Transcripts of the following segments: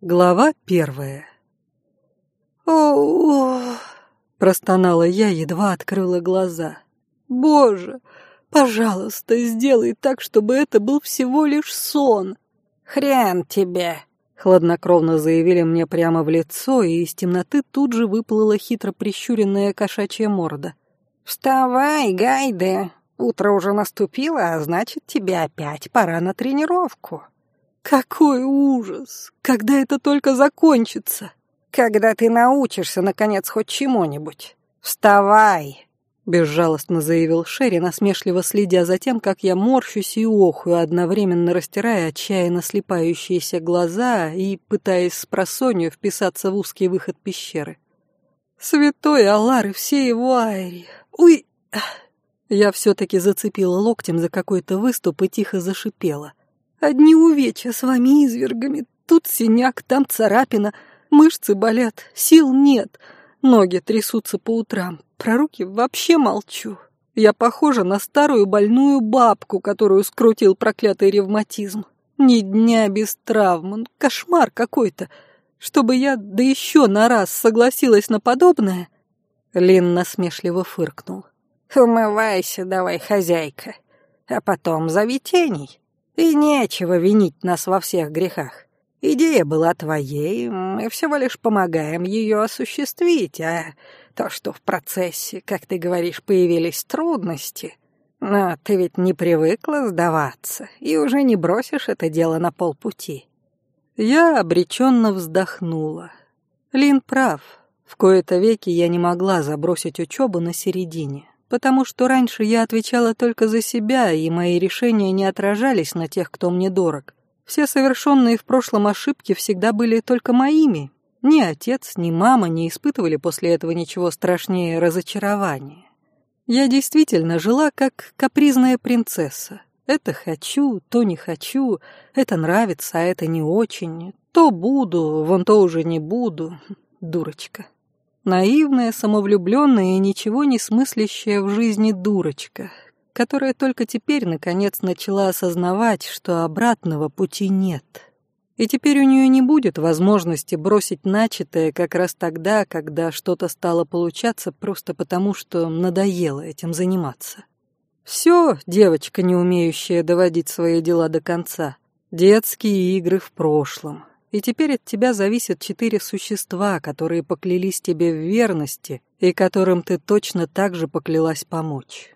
Глава первая. о простонала я, едва открыла глаза. «Боже, пожалуйста, сделай так, чтобы это был всего лишь сон!» «Хрен тебе!» — хладнокровно заявили мне прямо в лицо, и из темноты тут же выплыла хитро прищуренная кошачья морда. «Вставай, Гайде! Утро уже наступило, а значит, тебе опять пора на тренировку». Какой ужас! Когда это только закончится? Когда ты научишься, наконец, хоть чему-нибудь. Вставай!» Безжалостно заявил Шерри, насмешливо следя за тем, как я морщусь и охую, одновременно растирая отчаянно слепающиеся глаза и пытаясь с просонью вписаться в узкий выход пещеры. «Святой Аллар и все его айри! Уй!» Я все-таки зацепила локтем за какой-то выступ и тихо зашипела. Одни увечья с вами извергами. Тут синяк, там царапина, мышцы болят, сил нет, ноги трясутся по утрам. Про руки вообще молчу. Я похожа на старую больную бабку, которую скрутил проклятый ревматизм. Ни дня без травм, кошмар какой-то. Чтобы я, да еще на раз, согласилась на подобное... Лин насмешливо фыркнул. «Умывайся давай, хозяйка, а потом зови теней». И нечего винить нас во всех грехах. Идея была твоей, мы всего лишь помогаем ее осуществить, а то, что в процессе, как ты говоришь, появились трудности... Но ты ведь не привыкла сдаваться и уже не бросишь это дело на полпути. Я обреченно вздохнула. Лин прав. В кои-то веки я не могла забросить учебу на середине потому что раньше я отвечала только за себя, и мои решения не отражались на тех, кто мне дорог. Все совершенные в прошлом ошибки всегда были только моими. Ни отец, ни мама не испытывали после этого ничего страшнее разочарования. Я действительно жила как капризная принцесса. Это хочу, то не хочу, это нравится, а это не очень. То буду, вон то уже не буду. Дурочка. Наивная, самовлюбленная и ничего не смыслящая в жизни дурочка, которая только теперь, наконец, начала осознавать, что обратного пути нет. И теперь у нее не будет возможности бросить начатое как раз тогда, когда что-то стало получаться просто потому, что надоело этим заниматься. Все, девочка, не умеющая доводить свои дела до конца. Детские игры в прошлом и теперь от тебя зависят четыре существа, которые поклялись тебе в верности и которым ты точно так же поклялась помочь.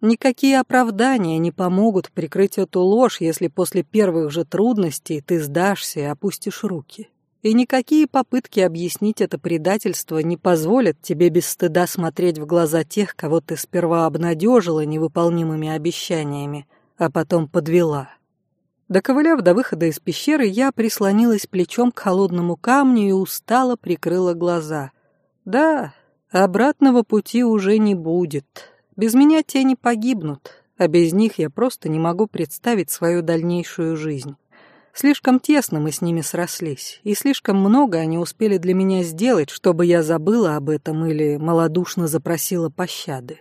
Никакие оправдания не помогут прикрыть эту ложь, если после первых же трудностей ты сдашься и опустишь руки. И никакие попытки объяснить это предательство не позволят тебе без стыда смотреть в глаза тех, кого ты сперва обнадежила невыполнимыми обещаниями, а потом подвела. Доковыляв до выхода из пещеры, я прислонилась плечом к холодному камню и устало прикрыла глаза. Да, обратного пути уже не будет. Без меня тени погибнут, а без них я просто не могу представить свою дальнейшую жизнь. Слишком тесно мы с ними срослись, и слишком много они успели для меня сделать, чтобы я забыла об этом или малодушно запросила пощады.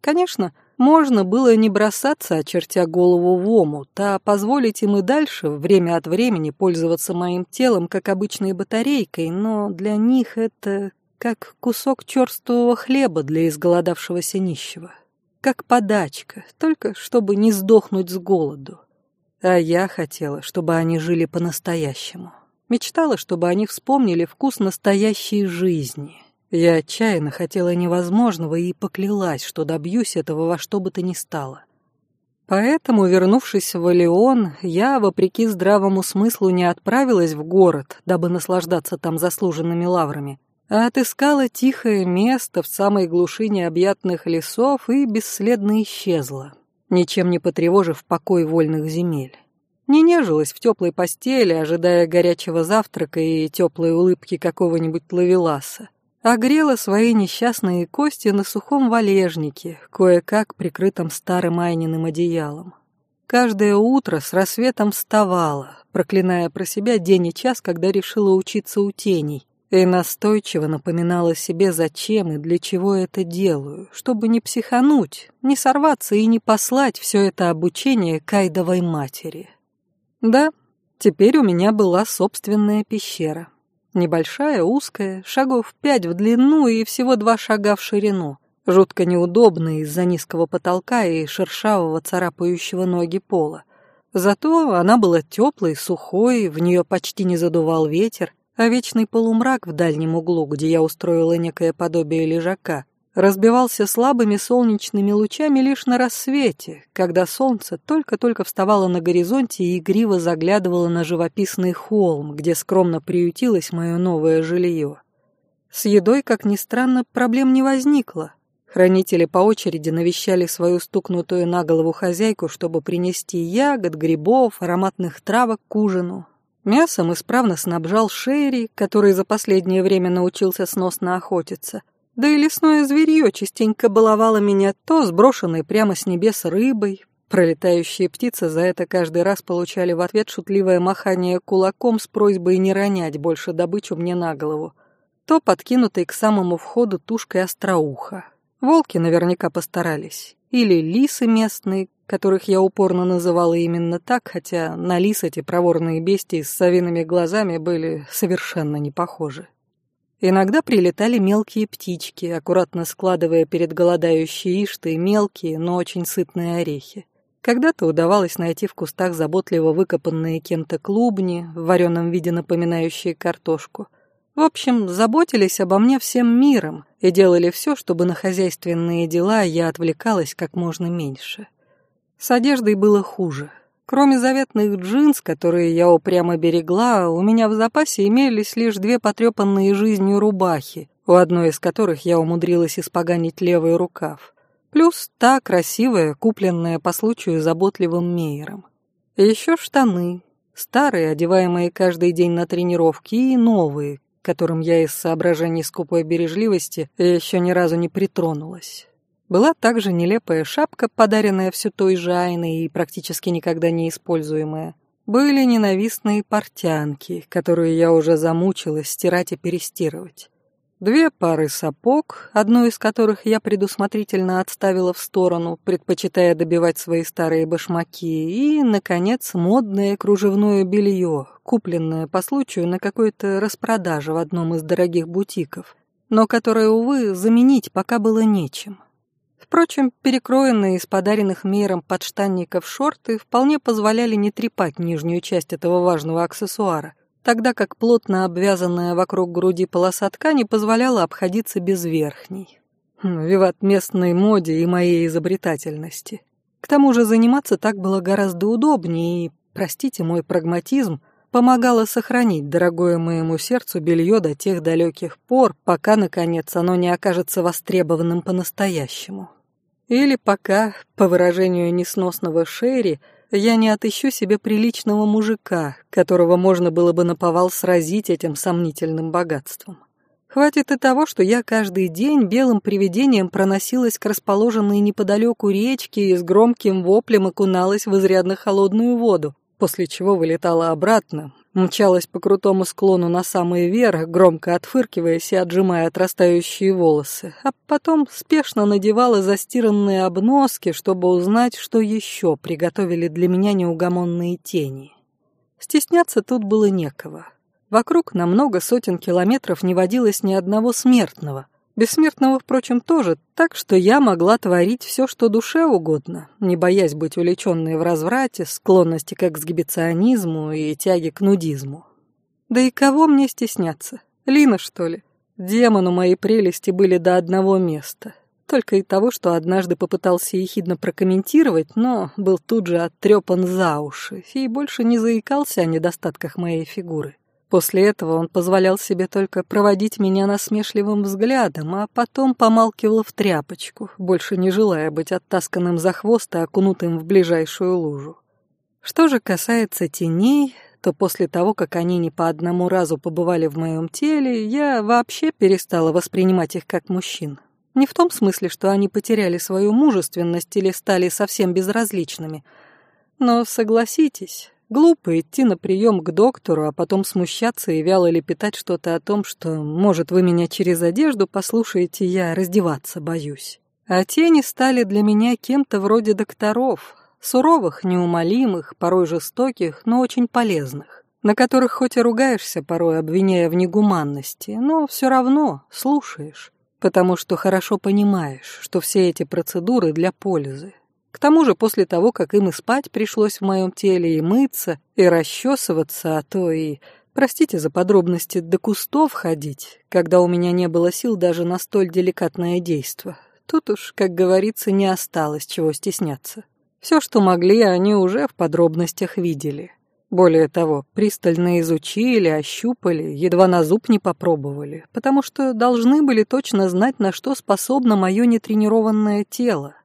Конечно, можно было не бросаться, очертя голову в омут, а позволить им и дальше время от времени пользоваться моим телом как обычной батарейкой, но для них это как кусок черствого хлеба для изголодавшегося нищего. Как подачка, только чтобы не сдохнуть с голоду. А я хотела, чтобы они жили по-настоящему. Мечтала, чтобы они вспомнили вкус настоящей жизни, я отчаянно хотела невозможного и поклялась, что добьюсь этого во что бы то ни стало. Поэтому, вернувшись в Элеон, я, вопреки здравому смыслу, не отправилась в город, дабы наслаждаться там заслуженными лаврами, а отыскала тихое место в самой глуши необъятных лесов и бесследно исчезла, ничем не потревожив покой вольных земель. Не нежилась в теплой постели, ожидая горячего завтрака и теплой улыбки какого-нибудь лавеласа огрела свои несчастные кости на сухом валежнике, кое-как прикрытом старым айниным одеялом. Каждое утро с рассветом вставала, проклиная про себя день и час, когда решила учиться у теней, и настойчиво напоминала себе, зачем и для чего это делаю, чтобы не психануть, не сорваться и не послать все это обучение кайдовой матери. Да, Теперь у меня была собственная пещера. Небольшая, узкая, шагов пять в длину и всего два шага в ширину. Жутко неудобная из-за низкого потолка и шершавого царапающего ноги пола. Зато она была теплой, сухой, в нее почти не задувал ветер, а вечный полумрак в дальнем углу, где я устроила некое подобие лежака, разбивался слабыми солнечными лучами лишь на рассвете, когда солнце только-только вставало на горизонте и игриво заглядывало на живописный холм, где скромно приютилось мое новое жилье. С едой, как ни странно, проблем не возникло. Хранители по очереди навещали свою стукнутую на голову хозяйку, чтобы принести ягод, грибов, ароматных травок к ужину. Мясом исправно снабжал Шерри, который за последнее время научился сносно охотиться – да и лесное зверье частенько баловало меня то сброшенной прямо с небес рыбой. Пролетающие птицы за это каждый раз получали в ответ шутливое махание кулаком с просьбой не ронять больше добычу мне на голову. То подкинутой к самому входу тушкой остроуха. Волки наверняка постарались. Или лисы местные, которых я упорно называла именно так, хотя на лис эти проворные бестии с совиными глазами были совершенно не похожи. Иногда прилетали мелкие птички, аккуратно складывая перед голодающей Иштой мелкие, но очень сытные орехи. Когда-то удавалось найти в кустах заботливо выкопанные кем-то клубни, в вареном виде напоминающие картошку. В общем, заботились обо мне всем миром и делали все, чтобы на хозяйственные дела я отвлекалась как можно меньше. С одеждой было хуже. Кроме заветных джинс, которые я упрямо берегла, у меня в запасе имелись лишь две потрепанные жизнью рубахи, у одной из которых я умудрилась испоганить левый рукав. Плюс та красивая, купленная по случаю заботливым мейером. Еще штаны, старые, одеваемые каждый день на тренировки, и новые, к которым я из соображений скупой бережливости еще ни разу не притронулась. Была также нелепая шапка, подаренная все той же Айной и практически никогда не используемая. Были ненавистные портянки, которые я уже замучилась стирать и перестирывать. Две пары сапог, одну из которых я предусмотрительно отставила в сторону, предпочитая добивать свои старые башмаки, и, наконец, модное кружевное белье, купленное по случаю на какой-то распродаже в одном из дорогих бутиков, но которое, увы, заменить пока было нечем. Впрочем, перекроенные из подаренных миром подштанников шорты вполне позволяли не трепать нижнюю часть этого важного аксессуара, тогда как плотно обвязанная вокруг груди полоса ткани позволяла обходиться без верхней. Хм, виват местной моде и моей изобретательности. К тому же заниматься так было гораздо удобнее и, простите мой прагматизм, помогало сохранить дорогое моему сердцу белье до тех далеких пор, пока, наконец, оно не окажется востребованным по-настоящему. Или пока, по выражению несносного Шерри, я не отыщу себе приличного мужика, которого можно было бы наповал сразить этим сомнительным богатством. Хватит и того, что я каждый день белым привидением проносилась к расположенной неподалеку речке и с громким воплем окуналась в изрядно холодную воду, после чего вылетала обратно, мчалась по крутому склону на самый верх, громко отфыркиваясь и отжимая отрастающие волосы, а потом спешно надевала застиранные обноски, чтобы узнать, что еще приготовили для меня неугомонные тени. Стесняться тут было некого. Вокруг на много сотен километров не водилось ни одного смертного, Бессмертного, впрочем, тоже, так что я могла творить все, что душе угодно, не боясь быть увлеченной в разврате, склонности к эксгибиционизму и тяге к нудизму. Да и кого мне стесняться? Лина, что ли? Демону мои прелести были до одного места. Только и того, что однажды попытался ехидно прокомментировать, но был тут же оттрепан за уши и больше не заикался о недостатках моей фигуры. После этого он позволял себе только проводить меня насмешливым взглядом, а потом помалкивал в тряпочку, больше не желая быть оттасканным за хвост и окунутым в ближайшую лужу. Что же касается теней, то после того, как они не по одному разу побывали в моем теле, я вообще перестала воспринимать их как мужчин. Не в том смысле, что они потеряли свою мужественность или стали совсем безразличными. Но согласитесь, Глупо идти на прием к доктору, а потом смущаться и вяло лепетать что-то о том, что, может, вы меня через одежду послушаете, я раздеваться боюсь. А тени стали для меня кем-то вроде докторов, Суровых, неумолимых, порой жестоких, но очень полезных, на которых хоть и ругаешься порой, обвиняя в негуманности, но все равно слушаешь, потому что хорошо понимаешь, что все эти процедуры для пользы. К тому же после того, как им и спать пришлось в моем теле, и мыться, и расчесываться, а то и Простите за подробности, до кустов ходить, когда у меня не было сил даже на столь деликатное действо. Тут уж, как говорится, не осталось чего стесняться. Все, что могли, они уже в подробностях видели. Более того, пристально изучили, ощупали, едва на зуб не попробовали, потому что должны были точно знать, на что способно мое нетренированное тело.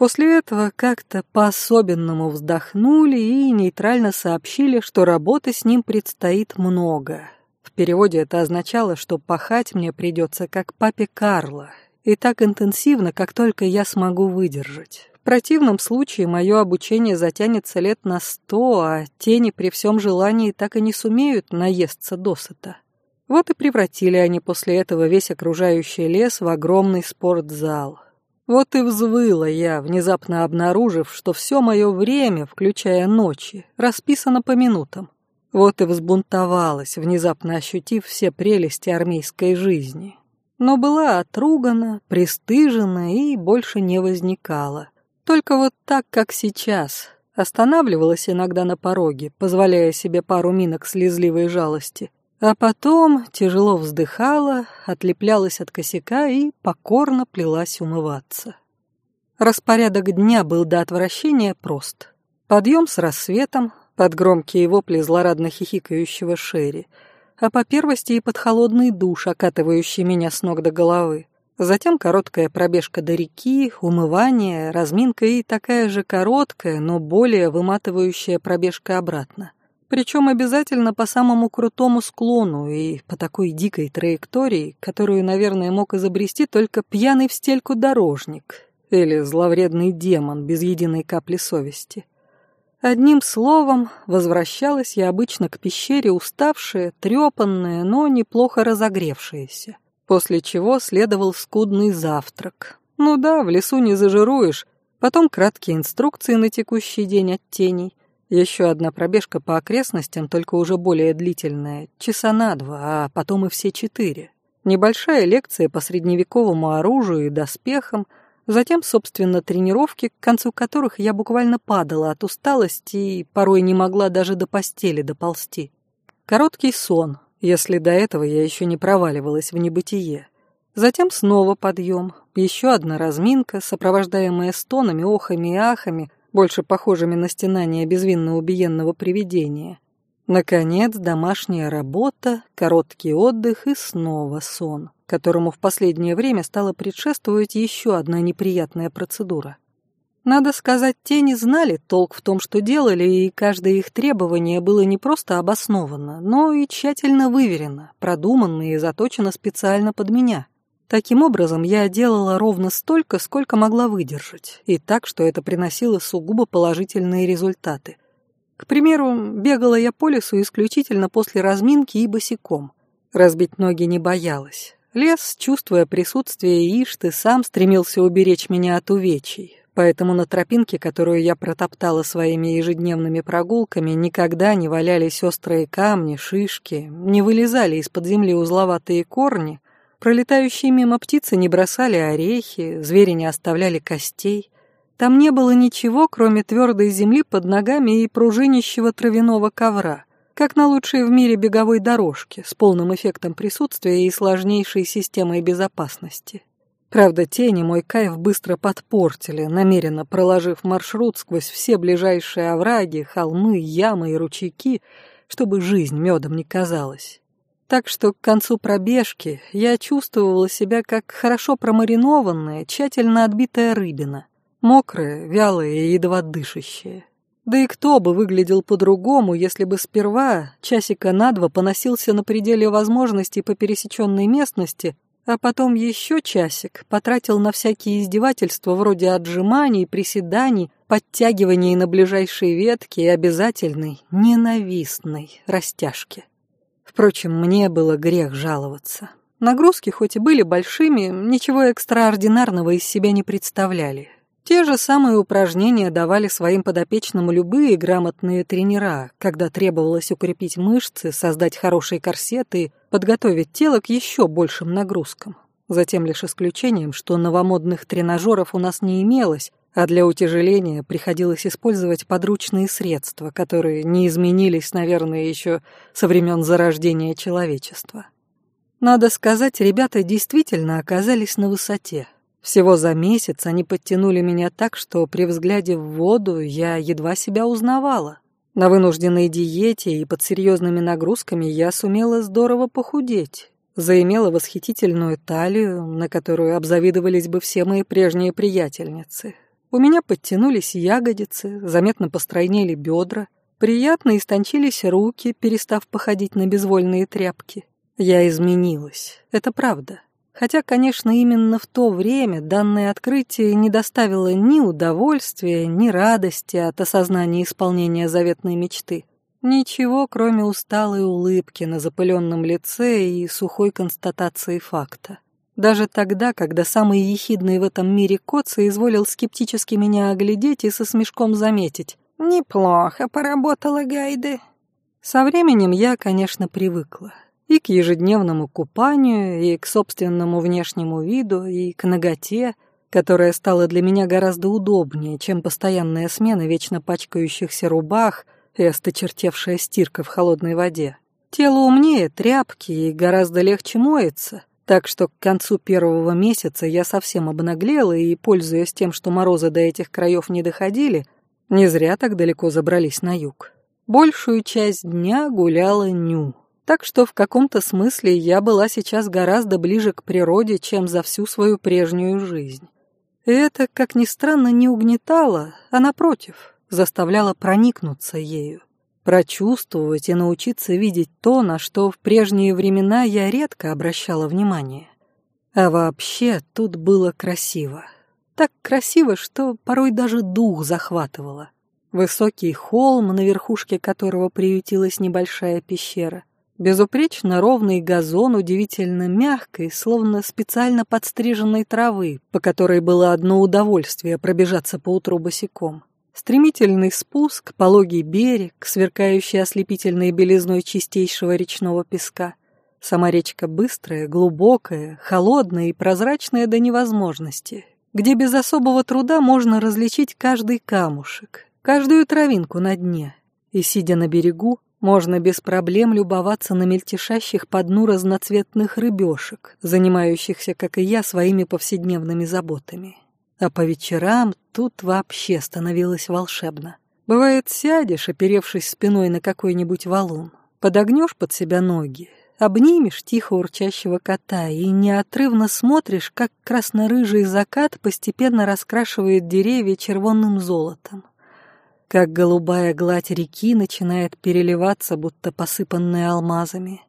После этого как-то по-особенному вздохнули и нейтрально сообщили, что работы с ним предстоит много. В переводе это означало, что пахать мне придется как папе Карло, и так интенсивно, как только я смогу выдержать. В противном случае мое обучение затянется лет на сто, а тени при всем желании так и не сумеют наесться досыта. Вот и превратили они после этого весь окружающий лес в огромный спортзал. Вот и взвыла я, внезапно обнаружив, что все мое время, включая ночи, расписано по минутам. Вот и взбунтовалась, внезапно ощутив все прелести армейской жизни. Но была отругана, пристыжена и больше не возникала. Только вот так, как сейчас. Останавливалась иногда на пороге, позволяя себе пару минок слезливой жалости, а потом тяжело вздыхала, отлеплялась от косяка и покорно плелась умываться. Распорядок дня был до отвращения прост. Подъем с рассветом, под громкие вопли злорадно хихикающего Шерри, а по первости и под холодный душ, окатывающий меня с ног до головы. Затем короткая пробежка до реки, умывание, разминка и такая же короткая, но более выматывающая пробежка обратно. Причем обязательно по самому крутому склону и по такой дикой траектории, которую, наверное, мог изобрести только пьяный в стельку дорожник или зловредный демон без единой капли совести. Одним словом, возвращалась я обычно к пещере уставшая, трепанная, но неплохо разогревшаяся, после чего следовал скудный завтрак. Ну да, в лесу не зажируешь, потом краткие инструкции на текущий день от теней, еще одна пробежка по окрестностям, только уже более длительная, часа на два, а потом и все четыре. Небольшая лекция по средневековому оружию и доспехам, затем, собственно, тренировки, к концу которых я буквально падала от усталости и порой не могла даже до постели доползти. Короткий сон, если до этого я еще не проваливалась в небытие. Затем снова подъем, еще одна разминка, сопровождаемая стонами, охами и ахами, больше похожими на стенание безвинно убиенного привидения. Наконец, домашняя работа, короткий отдых и снова сон, которому в последнее время стала предшествовать еще одна неприятная процедура. Надо сказать, те не знали толк в том, что делали, и каждое их требование было не просто обосновано, но и тщательно выверено, продуманно и заточено специально под меня. Таким образом, я делала ровно столько, сколько могла выдержать, и так, что это приносило сугубо положительные результаты. К примеру, бегала я по лесу исключительно после разминки и босиком. Разбить ноги не боялась. Лес, чувствуя присутствие Ишты, сам стремился уберечь меня от увечий, поэтому на тропинке, которую я протоптала своими ежедневными прогулками, никогда не валялись острые камни, шишки, не вылезали из-под земли узловатые корни, Пролетающие мимо птицы не бросали орехи, звери не оставляли костей. Там не было ничего, кроме твердой земли под ногами и пружинищего травяного ковра, как на лучшей в мире беговой дорожке, с полным эффектом присутствия и сложнейшей системой безопасности. Правда, тени мой кайф быстро подпортили, намеренно проложив маршрут сквозь все ближайшие овраги, холмы, ямы и ручейки, чтобы жизнь медом не казалась. Так что к концу пробежки я чувствовала себя как хорошо промаринованная, тщательно отбитая рыбина, мокрая, вялая и едва дышащая. Да и кто бы выглядел по-другому, если бы сперва часика на два поносился на пределе возможностей по пересеченной местности, а потом еще часик потратил на всякие издевательства вроде отжиманий, приседаний, подтягиваний на ближайшие ветки и обязательной, ненавистной растяжки. Впрочем, мне было грех жаловаться. Нагрузки хоть и были большими, ничего экстраординарного из себя не представляли. Те же самые упражнения давали своим подопечным любые грамотные тренера, когда требовалось укрепить мышцы, создать хорошие корсеты, подготовить тело к еще большим нагрузкам. Затем лишь исключением, что новомодных тренажеров у нас не имелось, а для утяжеления приходилось использовать подручные средства, которые не изменились, наверное, еще со времен зарождения человечества. Надо сказать, ребята действительно оказались на высоте. Всего за месяц они подтянули меня так, что при взгляде в воду я едва себя узнавала. На вынужденной диете и под серьезными нагрузками я сумела здорово похудеть. Заимела восхитительную талию, на которую обзавидовались бы все мои прежние приятельницы. У меня подтянулись ягодицы, заметно постройнели бедра, приятно истончились руки, перестав походить на безвольные тряпки. Я изменилась, это правда. Хотя, конечно, именно в то время данное открытие не доставило ни удовольствия, ни радости от осознания исполнения заветной мечты. Ничего, кроме усталой улыбки на запыленном лице и сухой констатации факта. Даже тогда, когда самый ехидный в этом мире кот соизволил скептически меня оглядеть и со смешком заметить. «Неплохо поработала Гайды». Со временем я, конечно, привыкла. И к ежедневному купанию, и к собственному внешнему виду, и к ноготе, которая стала для меня гораздо удобнее, чем постоянная смена вечно пачкающихся рубах и осточертевшая стирка в холодной воде. Тело умнее тряпки и гораздо легче моется, так что к концу первого месяца я совсем обнаглела и, пользуясь тем, что морозы до этих краев не доходили, не зря так далеко забрались на юг. Большую часть дня гуляла ню. Так что в каком-то смысле я была сейчас гораздо ближе к природе, чем за всю свою прежнюю жизнь. И это, как ни странно, не угнетало, а напротив, заставляло проникнуться ею прочувствовать и научиться видеть то, на что в прежние времена я редко обращала внимание. А вообще тут было красиво. Так красиво, что порой даже дух захватывало. Высокий холм, на верхушке которого приютилась небольшая пещера. Безупречно ровный газон, удивительно мягкой, словно специально подстриженной травы, по которой было одно удовольствие пробежаться по утру босиком. Стремительный спуск, пологий берег, сверкающий ослепительной белизной чистейшего речного песка. Сама речка быстрая, глубокая, холодная и прозрачная до невозможности, где без особого труда можно различить каждый камушек, каждую травинку на дне. И, сидя на берегу, можно без проблем любоваться на мельтешащих по дну разноцветных рыбешек, занимающихся, как и я, своими повседневными заботами. А по вечерам тут вообще становилось волшебно. Бывает, сядешь, оперевшись спиной на какой-нибудь валун, подогнешь под себя ноги, обнимешь тихо урчащего кота и неотрывно смотришь, как красно-рыжий закат постепенно раскрашивает деревья червонным золотом, как голубая гладь реки начинает переливаться, будто посыпанная алмазами.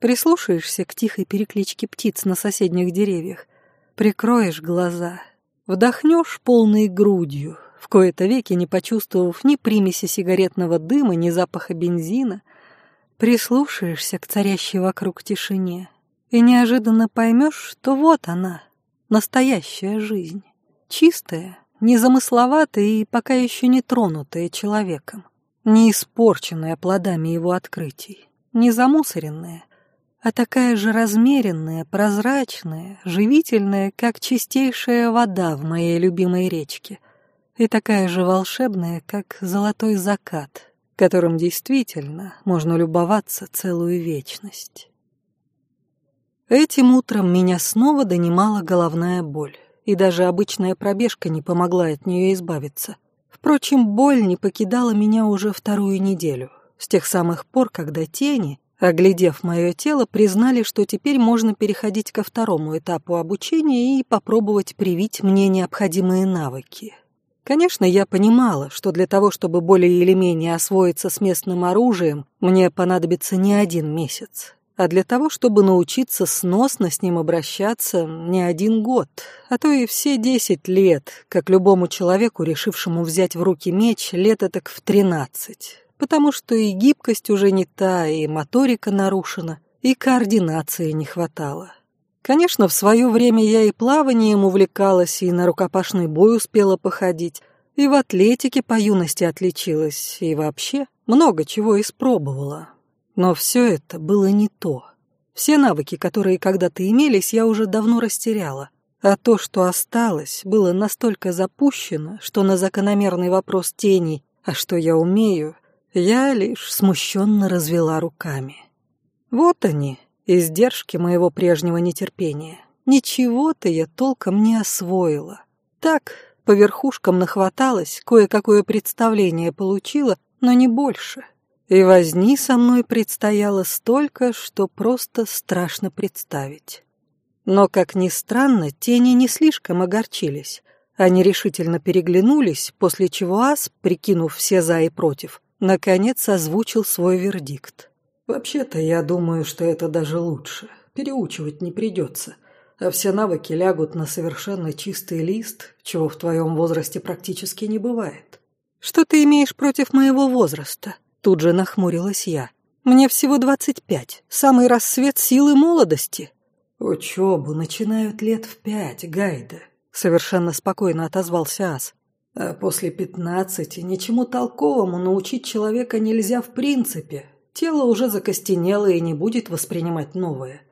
Прислушаешься к тихой перекличке птиц на соседних деревьях, прикроешь глаза — Вдохнешь полной грудью, в кои-то веки не почувствовав ни примеси сигаретного дыма, ни запаха бензина, прислушаешься к царящей вокруг тишине и неожиданно поймешь, что вот она, настоящая жизнь, чистая, незамысловатая и пока еще не тронутая человеком, не испорченная плодами его открытий, не замусоренная, а такая же размеренная, прозрачная, живительная, как чистейшая вода в моей любимой речке, и такая же волшебная, как золотой закат, которым действительно можно любоваться целую вечность. Этим утром меня снова донимала головная боль, и даже обычная пробежка не помогла от нее избавиться. Впрочем, боль не покидала меня уже вторую неделю, с тех самых пор, когда тени, Оглядев мое тело, признали, что теперь можно переходить ко второму этапу обучения и попробовать привить мне необходимые навыки. Конечно, я понимала, что для того, чтобы более или менее освоиться с местным оружием, мне понадобится не один месяц. А для того, чтобы научиться сносно с ним обращаться, не один год, а то и все десять лет, как любому человеку, решившему взять в руки меч, лет так в тринадцать потому что и гибкость уже не та, и моторика нарушена, и координации не хватало. Конечно, в свое время я и плаванием увлекалась, и на рукопашный бой успела походить, и в атлетике по юности отличилась, и вообще много чего испробовала. Но все это было не то. Все навыки, которые когда-то имелись, я уже давно растеряла. А то, что осталось, было настолько запущено, что на закономерный вопрос теней «А что я умею?» Я лишь смущенно развела руками. Вот они, издержки моего прежнего нетерпения. Ничего-то я толком не освоила. Так, по верхушкам нахваталась, кое-какое представление получила, но не больше. И возни со мной предстояло столько, что просто страшно представить. Но, как ни странно, тени не слишком огорчились. Они решительно переглянулись, после чего Ас, прикинув все за и против, наконец озвучил свой вердикт. «Вообще-то я думаю, что это даже лучше. Переучивать не придется. А все навыки лягут на совершенно чистый лист, чего в твоем возрасте практически не бывает». «Что ты имеешь против моего возраста?» Тут же нахмурилась я. «Мне всего двадцать пять, самый рассвет силы молодости». «Учебу начинают лет в пять, Гайда», — совершенно спокойно отозвался Ас. «А после пятнадцати ничему толковому научить человека нельзя в принципе. Тело уже закостенело и не будет воспринимать новое.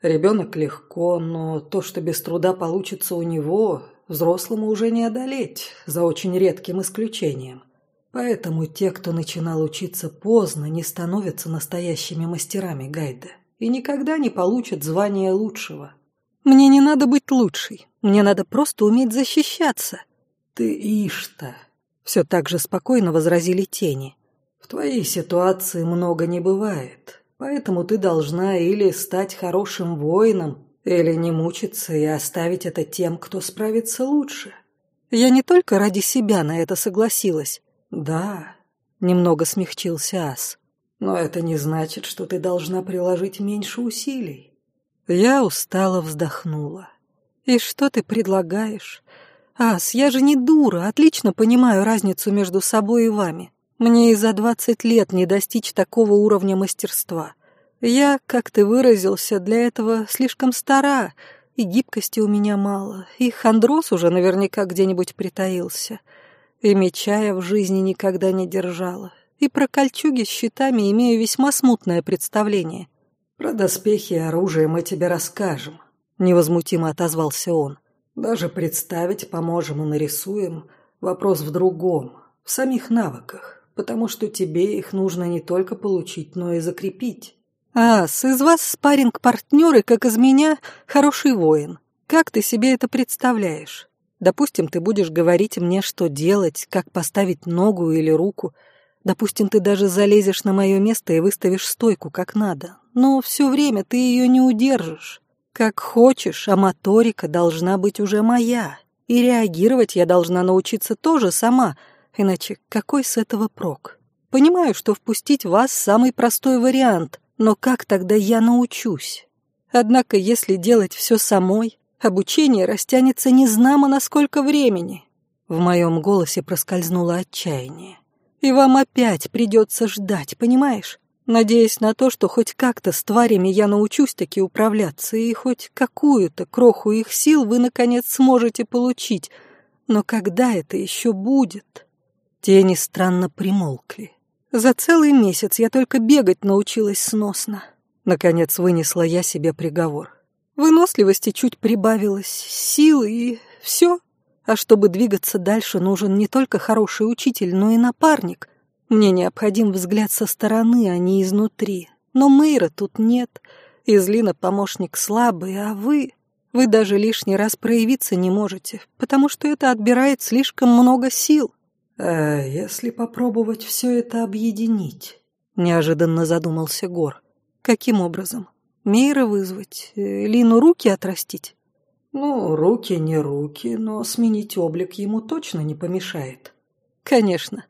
Ребенок легко, но то, что без труда получится у него, взрослому уже не одолеть, за очень редким исключением. Поэтому те, кто начинал учиться поздно, не становятся настоящими мастерами Гайда и никогда не получат звание лучшего. Мне не надо быть лучшей, мне надо просто уметь защищаться. Ты ишь-то, все так же спокойно возразили тени. В твоей ситуации много не бывает, поэтому ты должна или стать хорошим воином, или не мучиться и оставить это тем, кто справится лучше. Я не только ради себя на это согласилась. Да, немного смягчился Ас. Но это не значит, что ты должна приложить меньше усилий. Я устало вздохнула. И что ты предлагаешь? Ас, я же не дура, отлично понимаю разницу между собой и вами. Мне и за двадцать лет не достичь такого уровня мастерства. Я, как ты выразился, для этого слишком стара, и гибкости у меня мало, и хондроз уже наверняка где-нибудь притаился, и меча я в жизни никогда не держала, и про кольчуги с щитами имею весьма смутное представление. «Про доспехи и оружие мы тебе расскажем», — невозмутимо отозвался он. «Даже представить поможем и нарисуем. Вопрос в другом, в самих навыках, потому что тебе их нужно не только получить, но и закрепить». «Ас, из вас спарринг-партнеры, как из меня, хороший воин. Как ты себе это представляешь? Допустим, ты будешь говорить мне, что делать, как поставить ногу или руку, Допустим, ты даже залезешь на мое место и выставишь стойку как надо, но все время ты ее не удержишь. Как хочешь, а моторика должна быть уже моя. И реагировать я должна научиться тоже сама, иначе какой с этого прок? Понимаю, что впустить вас самый простой вариант, но как тогда я научусь? Однако, если делать все самой, обучение растянется незнамо на сколько времени. В моем голосе проскользнуло отчаяние. И вам опять придется ждать, понимаешь? Надеясь на то, что хоть как-то с тварями я научусь таки управляться, и хоть какую-то кроху их сил вы, наконец, сможете получить. Но когда это еще будет? Тени странно примолкли. За целый месяц я только бегать научилась сносно. Наконец вынесла я себе приговор. Выносливости чуть прибавилось, силы и все. А чтобы двигаться дальше, нужен не только хороший учитель, но и напарник. Мне необходим взгляд со стороны, а не изнутри. Но Мэйра тут нет. Излина помощник слабый, а вы... Вы даже лишний раз проявиться не можете, потому что это отбирает слишком много сил. «А если попробовать все это объединить?» — неожиданно задумался Гор. «Каким образом? Мейра вызвать? Лину руки отрастить?» Ну, руки не руки, но сменить облик ему точно не помешает. Конечно,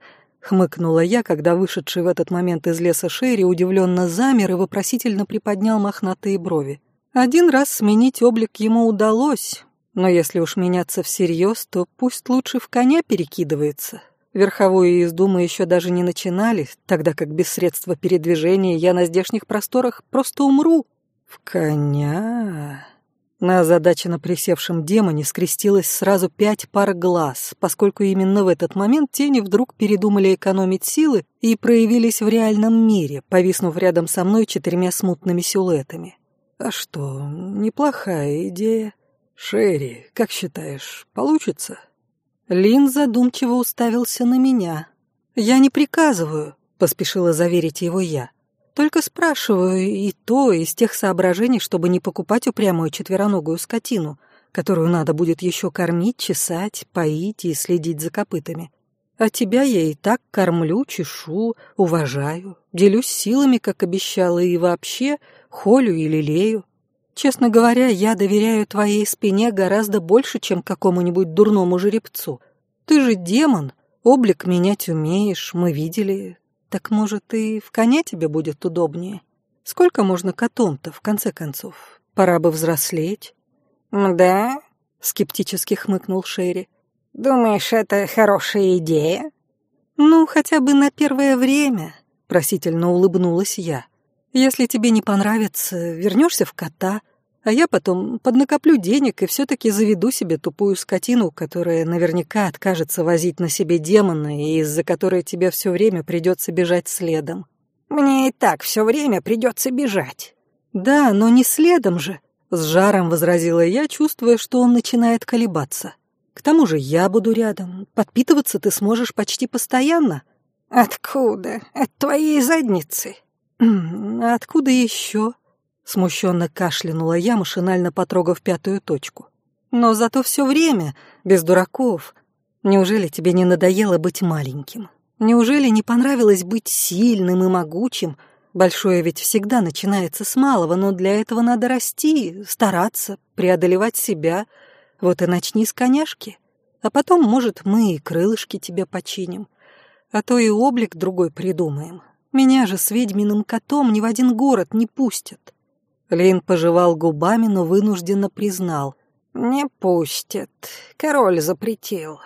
хмыкнула я, когда вышедший в этот момент из леса Шерри удивленно замер и вопросительно приподнял мохнатые брови. Один раз сменить облик ему удалось, но если уж меняться всерьез, то пусть лучше в коня перекидывается. Верховую езду мы еще даже не начинали, тогда как без средства передвижения я на здешних просторах просто умру. В коня? На озадаченно присевшем демоне скрестилось сразу пять пар глаз, поскольку именно в этот момент тени вдруг передумали экономить силы и проявились в реальном мире, повиснув рядом со мной четырьмя смутными силуэтами. «А что, неплохая идея. Шерри, как считаешь, получится?» Лин задумчиво уставился на меня. «Я не приказываю», — поспешила заверить его я. Только спрашиваю и то из тех соображений, чтобы не покупать упрямую четвероногую скотину, которую надо будет еще кормить, чесать, поить и следить за копытами. А тебя я и так кормлю, чешу, уважаю, делюсь силами, как обещала, и вообще холю и лелею. Честно говоря, я доверяю твоей спине гораздо больше, чем какому-нибудь дурному жеребцу. Ты же демон, облик менять умеешь, мы видели, так, может, и в коне тебе будет удобнее? Сколько можно котом-то, в конце концов? Пора бы взрослеть. «Да?» — скептически хмыкнул Шерри. «Думаешь, это хорошая идея?» «Ну, хотя бы на первое время», — просительно улыбнулась я. «Если тебе не понравится, вернешься в кота, а я потом поднакоплю денег и все-таки заведу себе тупую скотину, которая наверняка откажется возить на себе демона и из-за которой тебе все время придется бежать следом. Мне и так все время придется бежать. Да, но не следом же, с жаром возразила я, чувствуя, что он начинает колебаться. К тому же я буду рядом. Подпитываться ты сможешь почти постоянно. Откуда? От твоей задницы. Откуда еще? Смущенно кашлянула я, машинально потрогав пятую точку. Но зато все время, без дураков. Неужели тебе не надоело быть маленьким? Неужели не понравилось быть сильным и могучим? Большое ведь всегда начинается с малого, но для этого надо расти, стараться, преодолевать себя. Вот и начни с коняшки. А потом, может, мы и крылышки тебе починим. А то и облик другой придумаем. Меня же с ведьминым котом ни в один город не пустят. Лейн пожевал губами, но вынужденно признал. «Не пустят. Король запретил».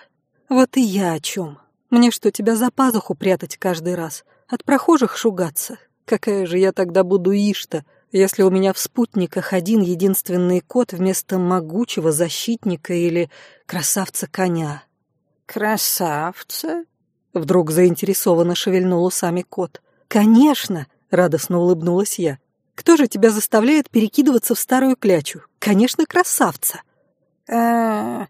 «Вот и я о чем. Мне что, тебя за пазуху прятать каждый раз? От прохожих шугаться? Какая же я тогда буду Ишта, если у меня в спутниках один единственный кот вместо могучего защитника или красавца-коня?» «Красавца?» Вдруг заинтересованно шевельнул усами кот. «Конечно!» — радостно улыбнулась я. Кто же тебя заставляет перекидываться в старую клячу? Конечно, красавца. А,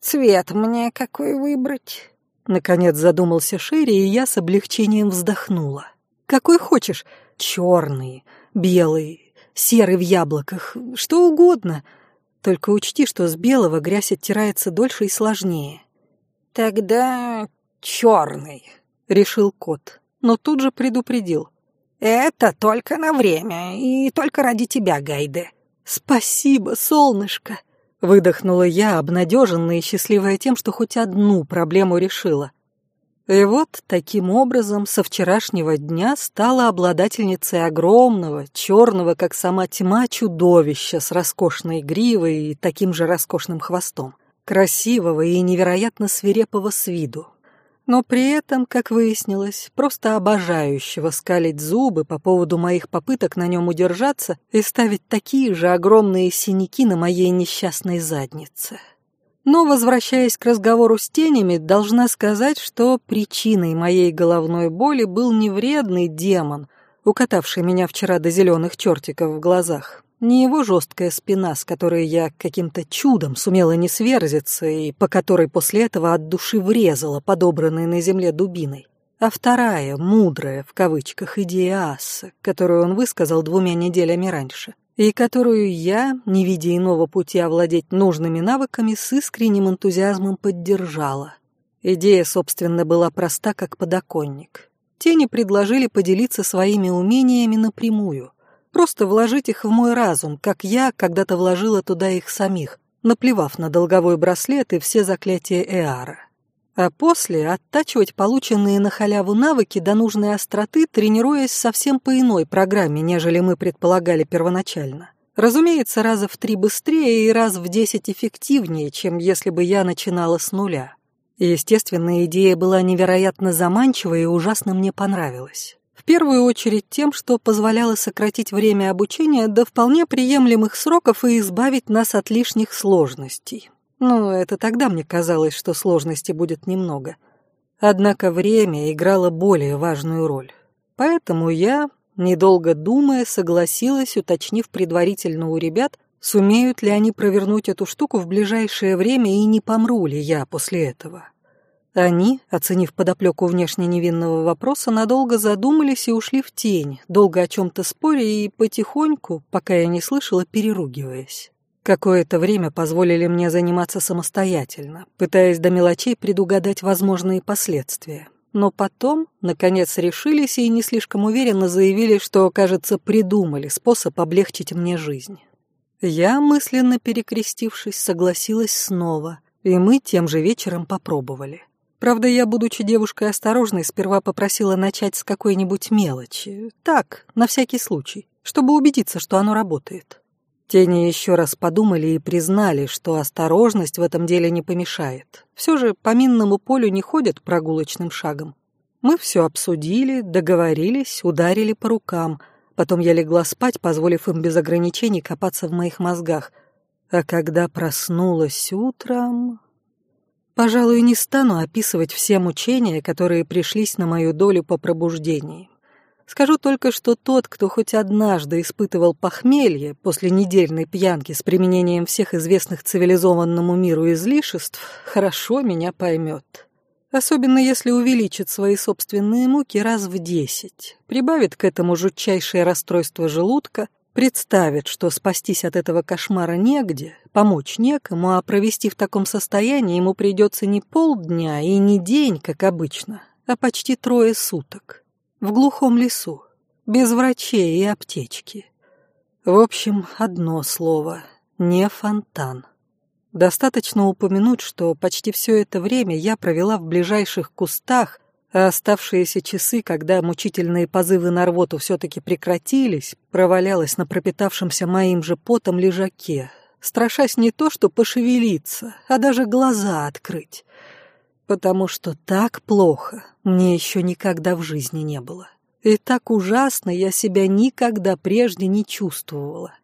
цвет мне какой выбрать? Наконец задумался Шерри, и я с облегчением вздохнула. Какой хочешь. Черный, белый, серый в яблоках, что угодно. Только учти, что с белого грязь оттирается дольше и сложнее. Тогда черный, решил кот, но тут же предупредил. «Это только на время, и только ради тебя, Гайде». «Спасибо, солнышко!» — выдохнула я, обнадеженная и счастливая тем, что хоть одну проблему решила. И вот таким образом со вчерашнего дня стала обладательницей огромного, черного, как сама тьма, чудовища с роскошной гривой и таким же роскошным хвостом, красивого и невероятно свирепого с виду, но при этом, как выяснилось, просто обожающего скалить зубы по поводу моих попыток на нем удержаться и ставить такие же огромные синяки на моей несчастной заднице. Но, возвращаясь к разговору с тенями, должна сказать, что причиной моей головной боли был не вредный демон, укатавший меня вчера до зеленых чертиков в глазах, не его жесткая спина, с которой я каким-то чудом сумела не сверзиться и по которой после этого от души врезала подобранной на земле дубиной, а вторая, мудрая, в кавычках, идея Асса, которую он высказал двумя неделями раньше, и которую я, не видя иного пути овладеть нужными навыками, с искренним энтузиазмом поддержала. Идея, собственно, была проста, как подоконник. Тени предложили поделиться своими умениями напрямую — Просто вложить их в мой разум, как я когда-то вложила туда их самих, наплевав на долговой браслет и все заклятия Эара. А после оттачивать полученные на халяву навыки до нужной остроты, тренируясь совсем по иной программе, нежели мы предполагали первоначально. Разумеется, раза в три быстрее и раз в десять эффективнее, чем если бы я начинала с нуля. И, естественно, идея была невероятно заманчивая и ужасно мне понравилась. В первую очередь тем, что позволяло сократить время обучения до вполне приемлемых сроков и избавить нас от лишних сложностей. Ну, это тогда мне казалось, что сложностей будет немного. Однако время играло более важную роль. Поэтому я, недолго думая, согласилась, уточнив предварительно у ребят, сумеют ли они провернуть эту штуку в ближайшее время и не помру ли я после этого. Они, оценив подоплеку внешне невинного вопроса, надолго задумались и ушли в тень, долго о чем-то споря и потихоньку, пока я не слышала, переругиваясь. Какое-то время позволили мне заниматься самостоятельно, пытаясь до мелочей предугадать возможные последствия. Но потом, наконец, решились и не слишком уверенно заявили, что, кажется, придумали способ облегчить мне жизнь. Я, мысленно перекрестившись, согласилась снова, и мы тем же вечером попробовали. Правда, я, будучи девушкой осторожной, сперва попросила начать с какой-нибудь мелочи. Так, на всякий случай, чтобы убедиться, что оно работает. Тени еще раз подумали и признали, что осторожность в этом деле не помешает. Все же по минному полю не ходят прогулочным шагом. Мы все обсудили, договорились, ударили по рукам. Потом я легла спать, позволив им без ограничений копаться в моих мозгах. А когда проснулась утром... Пожалуй, не стану описывать все мучения, которые пришлись на мою долю по пробуждении. Скажу только, что тот, кто хоть однажды испытывал похмелье после недельной пьянки с применением всех известных цивилизованному миру излишеств, хорошо меня поймет. Особенно если увеличит свои собственные муки раз в десять, прибавит к этому жутчайшее расстройство желудка, представит, что спастись от этого кошмара негде, помочь некому, а провести в таком состоянии ему придется не полдня и не день, как обычно, а почти трое суток в глухом лесу, без врачей и аптечки. В общем, одно слово — не фонтан. Достаточно упомянуть, что почти все это время я провела в ближайших кустах, а оставшиеся часы, когда мучительные позывы на рвоту все-таки прекратились, провалялась на пропитавшемся моим же потом лежаке, страшась не то что пошевелиться, а даже глаза открыть потому что так плохо мне еще никогда в жизни не было. И так ужасно я себя никогда прежде не чувствовала.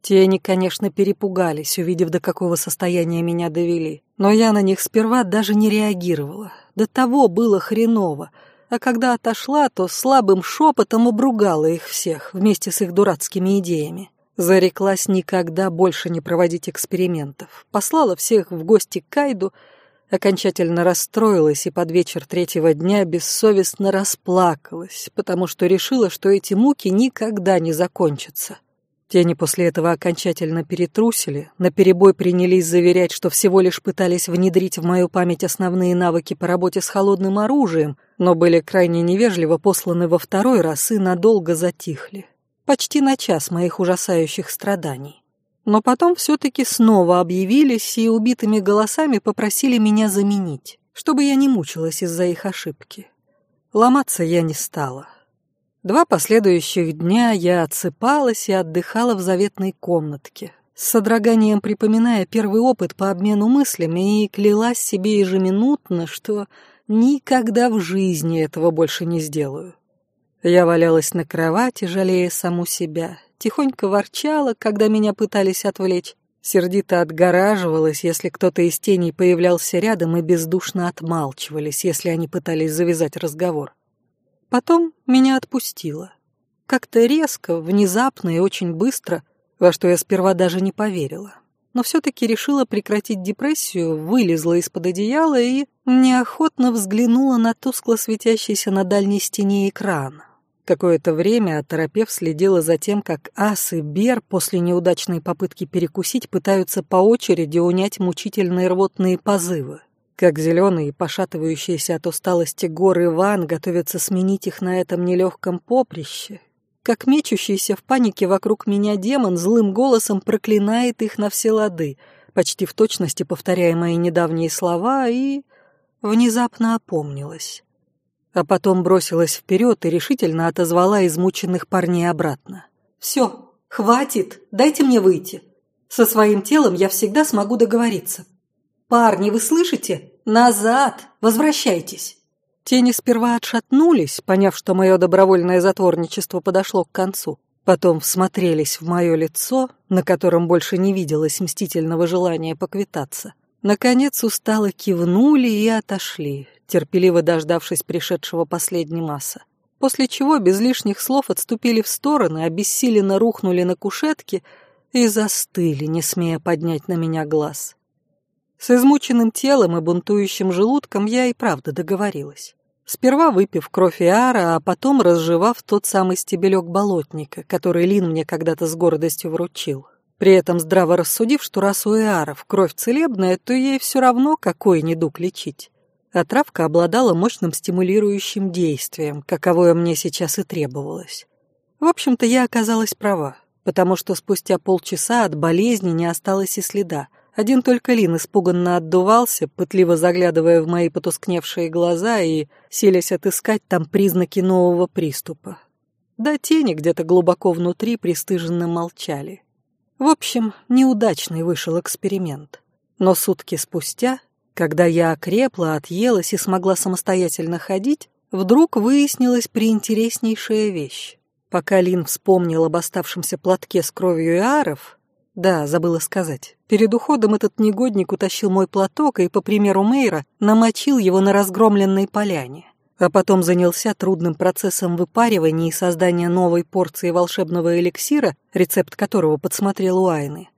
Тени, конечно, перепугались, увидев, до какого состояния меня довели. Но я на них сперва даже не реагировала. До того было хреново. А когда отошла, то слабым шепотом обругала их всех вместе с их дурацкими идеями. Зареклась никогда больше не проводить экспериментов. Послала всех в гости к Кайду — окончательно расстроилась и под вечер третьего дня бессовестно расплакалась, потому что решила, что эти муки никогда не закончатся. Тени после этого окончательно перетрусили, наперебой принялись заверять, что всего лишь пытались внедрить в мою память основные навыки по работе с холодным оружием, но были крайне невежливо посланы во второй раз и надолго затихли. Почти на час моих ужасающих страданий но потом все-таки снова объявились и убитыми голосами попросили меня заменить, чтобы я не мучилась из-за их ошибки. Ломаться я не стала. Два последующих дня я отсыпалась и отдыхала в заветной комнатке, с содроганием припоминая первый опыт по обмену мыслями и клялась себе ежеминутно, что никогда в жизни этого больше не сделаю. Я валялась на кровати, жалея саму себя, тихонько ворчала, когда меня пытались отвлечь, сердито отгораживалась, если кто-то из теней появлялся рядом и бездушно отмалчивались, если они пытались завязать разговор. Потом меня отпустило. Как-то резко, внезапно и очень быстро, во что я сперва даже не поверила. Но все-таки решила прекратить депрессию, вылезла из-под одеяла и неохотно взглянула на тускло светящийся на дальней стене экран. Какое-то время, оторопев, следила за тем, как Ас и Бер после неудачной попытки перекусить пытаются по очереди унять мучительные рвотные позывы. Как зеленые, пошатывающиеся от усталости горы Иван готовятся сменить их на этом нелегком поприще. Как мечущийся в панике вокруг меня демон злым голосом проклинает их на все лады, почти в точности повторяя мои недавние слова, и внезапно опомнилась а потом бросилась вперед и решительно отозвала измученных парней обратно. «Все, хватит, дайте мне выйти. Со своим телом я всегда смогу договориться. Парни, вы слышите? Назад! Возвращайтесь!» Тени сперва отшатнулись, поняв, что мое добровольное затворничество подошло к концу. Потом всмотрелись в мое лицо, на котором больше не виделось мстительного желания поквитаться. Наконец устало кивнули и отошли, терпеливо дождавшись пришедшего последней масса. После чего без лишних слов отступили в стороны, обессиленно рухнули на кушетки и застыли, не смея поднять на меня глаз. С измученным телом и бунтующим желудком я и правда договорилась. Сперва выпив кровь Иара, а потом разжевав тот самый стебелек болотника, который Лин мне когда-то с гордостью вручил. При этом здраво рассудив, что раз у Иаров кровь целебная, то ей все равно, какой недуг лечить. А травка обладала мощным стимулирующим действием, каковое мне сейчас и требовалось. В общем-то, я оказалась права, потому что спустя полчаса от болезни не осталось и следа — один только Лин испуганно отдувался, пытливо заглядывая в мои потускневшие глаза и селись отыскать там признаки нового приступа. Да тени где-то глубоко внутри пристыженно молчали. В общем, неудачный вышел эксперимент. Но сутки спустя, когда я окрепла, отъелась и смогла самостоятельно ходить, вдруг выяснилась приинтереснейшая вещь. Пока Лин вспомнил об оставшемся платке с кровью иаров, да, забыла сказать. Перед уходом этот негодник утащил мой платок и, по примеру Мейра, намочил его на разгромленной поляне. А потом занялся трудным процессом выпаривания и создания новой порции волшебного эликсира, рецепт которого подсмотрел у Айны.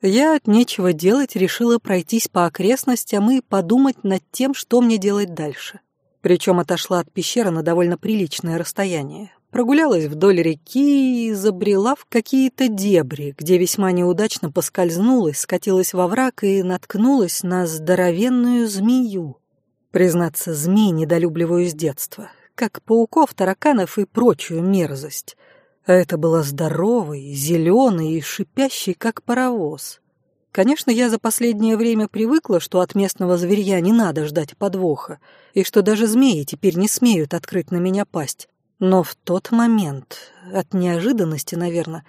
Я от нечего делать решила пройтись по окрестностям и подумать над тем, что мне делать дальше. Причем отошла от пещеры на довольно приличное расстояние прогулялась вдоль реки и забрела в какие-то дебри, где весьма неудачно поскользнулась, скатилась во враг и наткнулась на здоровенную змею. Признаться, змей недолюбливаю с детства, как пауков, тараканов и прочую мерзость. А это была здоровой, зеленой и шипящей, как паровоз. Конечно, я за последнее время привыкла, что от местного зверья не надо ждать подвоха, и что даже змеи теперь не смеют открыть на меня пасть, но в тот момент, от неожиданности, наверное,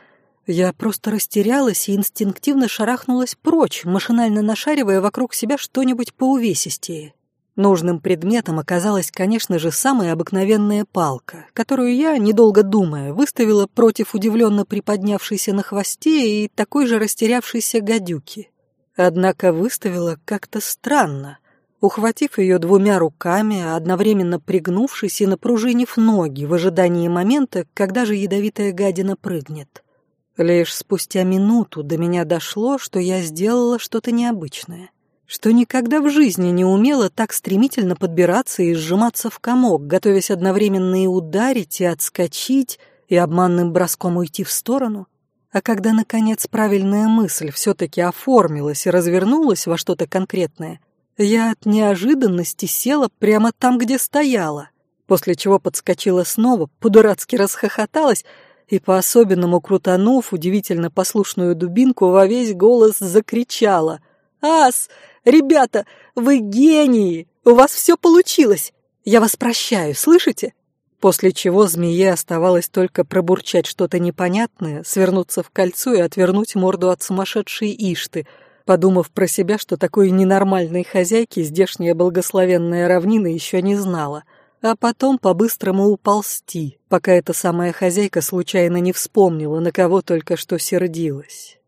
я просто растерялась и инстинктивно шарахнулась прочь, машинально нашаривая вокруг себя что-нибудь поувесистее. Нужным предметом оказалась, конечно же, самая обыкновенная палка, которую я, недолго думая, выставила против удивленно приподнявшейся на хвосте и такой же растерявшейся гадюки. Однако выставила как-то странно, ухватив ее двумя руками, одновременно пригнувшись и напружинив ноги в ожидании момента, когда же ядовитая гадина прыгнет. Лишь спустя минуту до меня дошло, что я сделала что-то необычное, что никогда в жизни не умела так стремительно подбираться и сжиматься в комок, готовясь одновременно и ударить, и отскочить, и обманным броском уйти в сторону. А когда, наконец, правильная мысль все-таки оформилась и развернулась во что-то конкретное — я от неожиданности села прямо там, где стояла, после чего подскочила снова, по-дурацки расхохоталась и, по-особенному крутанув удивительно послушную дубинку, во весь голос закричала. «Ас! Ребята, вы гении! У вас все получилось! Я вас прощаю, слышите?» После чего змее оставалось только пробурчать что-то непонятное, свернуться в кольцо и отвернуть морду от сумасшедшей Ишты — подумав про себя, что такой ненормальной хозяйки здешняя благословенная равнина еще не знала, а потом по-быстрому уползти, пока эта самая хозяйка случайно не вспомнила, на кого только что сердилась.